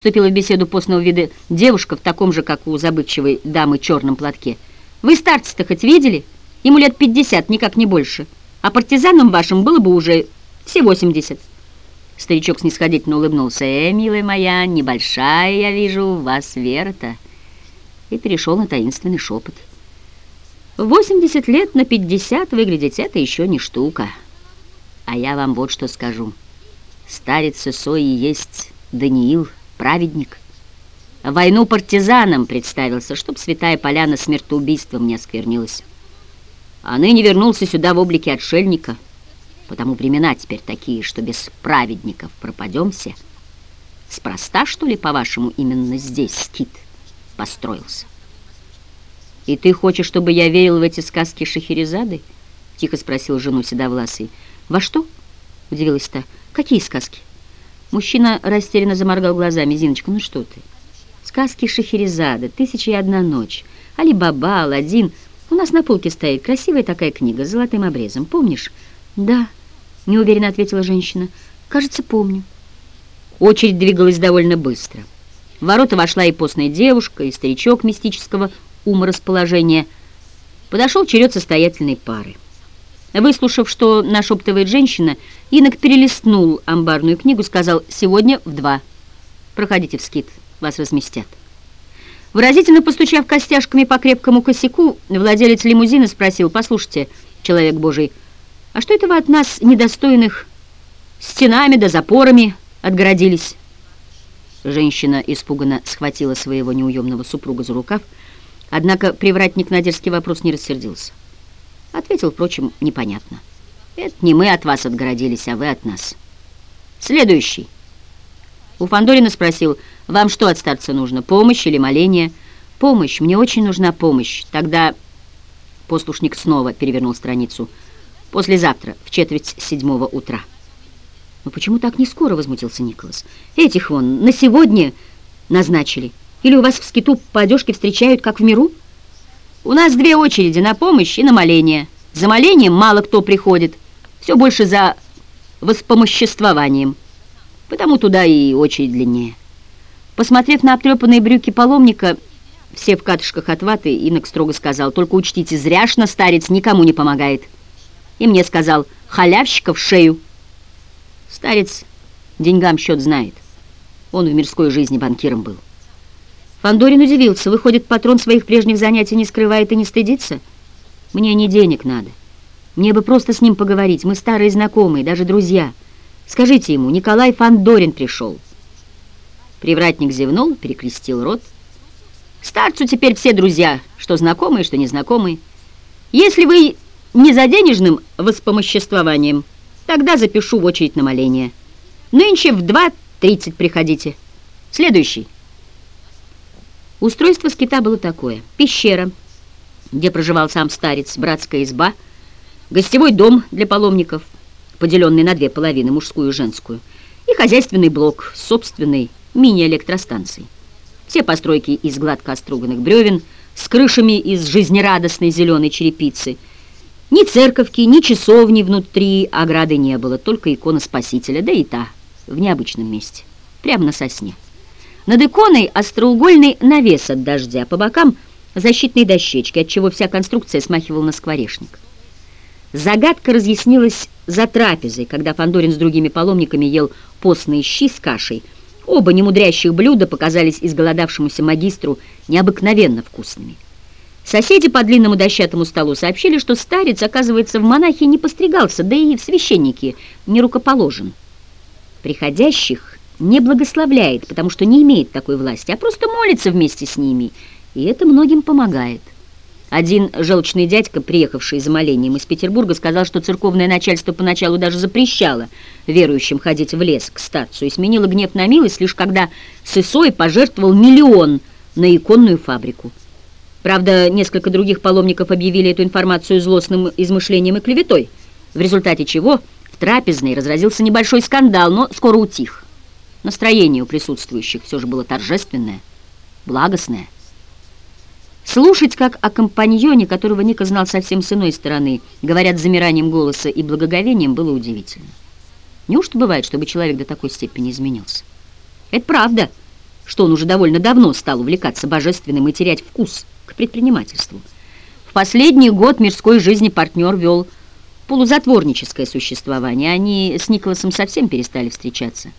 Вступила в беседу постного вида девушка в таком же, как у забывчивой дамы, черном платке. «Вы старца-то хоть видели? Ему лет пятьдесят, никак не больше. А партизанам вашим было бы уже все восемьдесят». Старичок снисходительно улыбнулся. «Э, милая моя, небольшая, я вижу, у вас вера-то». И перешел на таинственный шепот. «Восемьдесят лет на пятьдесят выглядеть — это еще не штука. А я вам вот что скажу. Старец Сои есть Даниил» праведник. Войну партизанам представился, чтоб святая поляна смертоубийством не осквернилась. А ныне вернулся сюда в облике отшельника, потому времена теперь такие, что без праведников пропадемся. Спроста, что ли, по-вашему, именно здесь скит построился? «И ты хочешь, чтобы я верил в эти сказки Шахерезады?» — тихо спросил жену Седовласый. «Во что?» — удивилась та. «Какие сказки?» Мужчина растерянно заморгал глазами. «Зиночка, ну что ты? Сказки Шахерезада, «Тысяча и одна ночь», «Али-Баба», «Аладдин». У нас на полке стоит красивая такая книга с золотым обрезом. Помнишь?» «Да», — неуверенно ответила женщина. «Кажется, помню». Очередь двигалась довольно быстро. В ворота вошла и постная девушка, и старичок мистического уморасположения. Подошел черед состоятельной пары. Выслушав, что нашептывает женщина, Инок перелистнул амбарную книгу, сказал «Сегодня в два. Проходите в скит, вас разместят». Выразительно постучав костяшками по крепкому косяку, владелец лимузина спросил «Послушайте, человек божий, а что это вы от нас, недостойных, стенами да запорами отгородились?» Женщина испуганно схватила своего неуемного супруга за рукав, однако привратник на дерзкий вопрос не рассердился. Ответил, впрочем, непонятно. Это не мы от вас отгородились, а вы от нас. Следующий. У Фандорина спросил, вам что от старца нужно, помощь или моление? Помощь, мне очень нужна помощь. Тогда послушник снова перевернул страницу. Послезавтра, в четверть седьмого утра. «Ну почему так не скоро?» — возмутился Николас. «Этих вон на сегодня назначили. Или у вас в скиту по одежке встречают, как в миру?» «У нас две очереди, на помощь и на моление. За молением мало кто приходит» все больше за воспомоществованием, потому туда и очередь длиннее. Посмотрев на обтрепанные брюки паломника, все в катышках от ваты, инок строго сказал, «Только учтите, зряшно старец никому не помогает». И мне сказал, «Халявщика в шею». Старец деньгам счет знает. Он в мирской жизни банкиром был. Фандорин удивился. Выходит, патрон своих прежних занятий не скрывает и не стыдится? Мне не денег надо. Мне бы просто с ним поговорить. Мы старые знакомые, даже друзья. Скажите ему, Николай Фандорин пришел. Привратник зевнул, перекрестил рот. Старцу теперь все друзья, что знакомые, что незнакомые. Если вы не за денежным воспомоществованием, тогда запишу в очередь на моление. Нынче в 2.30 приходите. Следующий. Устройство скита было такое. Пещера, где проживал сам старец, братская изба — гостевой дом для паломников, поделенный на две половины, мужскую и женскую, и хозяйственный блок с собственной мини-электростанцией. Все постройки из гладко оструганных бревен, с крышами из жизнерадостной зеленой черепицы. Ни церковки, ни часовни внутри ограды не было, только икона Спасителя, да и та в необычном месте, прямо на сосне. Над иконой остроугольный навес от дождя, по бокам защитные дощечки, отчего вся конструкция смахивала на скворечник. Загадка разъяснилась за трапезой, когда Фандорин с другими паломниками ел постные щи с кашей. Оба немудрящих блюда показались изголодавшемуся магистру необыкновенно вкусными. Соседи по длинному дощатому столу сообщили, что старец, оказывается, в монахи не постригался, да и в священники не рукоположен. Приходящих не благословляет, потому что не имеет такой власти, а просто молится вместе с ними, и это многим помогает. Один желчный дядька, приехавший за молением из Петербурга, сказал, что церковное начальство поначалу даже запрещало верующим ходить в лес к старцу и сменило гнев на милость, лишь когда Сысой пожертвовал миллион на иконную фабрику. Правда, несколько других паломников объявили эту информацию злостным измышлением и клеветой, в результате чего в трапезной разразился небольшой скандал, но скоро утих. Настроение у присутствующих все же было торжественное, благостное. Слушать, как о компаньоне, которого Ника знал совсем с иной стороны, говорят с замиранием голоса и благоговением, было удивительно. Неужто бывает, чтобы человек до такой степени изменился? Это правда, что он уже довольно давно стал увлекаться божественным и терять вкус к предпринимательству. В последний год мирской жизни партнер вел полузатворническое существование. Они с Николасом совсем перестали встречаться.